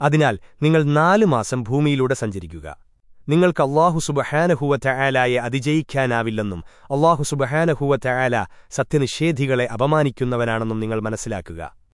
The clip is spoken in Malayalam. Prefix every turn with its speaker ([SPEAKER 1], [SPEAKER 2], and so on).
[SPEAKER 1] അതിനാൽ നിങ്ങൾ നാലു മാസം ഭൂമിയിലൂടെ സഞ്ചരിക്കുക. നിങ്ങൾക്ക് അള്ളാഹു സുബഹാനഹുവ ചായാലായെ അതിജയിക്കാനാവില്ലെന്നും അള്ളാഹു സുബഹാനഹുവ ചായാല സത്യനിഷേധികളെ അപമാനിക്കുന്നവനാണെന്നും നിങ്ങൾ മനസ്സിലാക്കുക.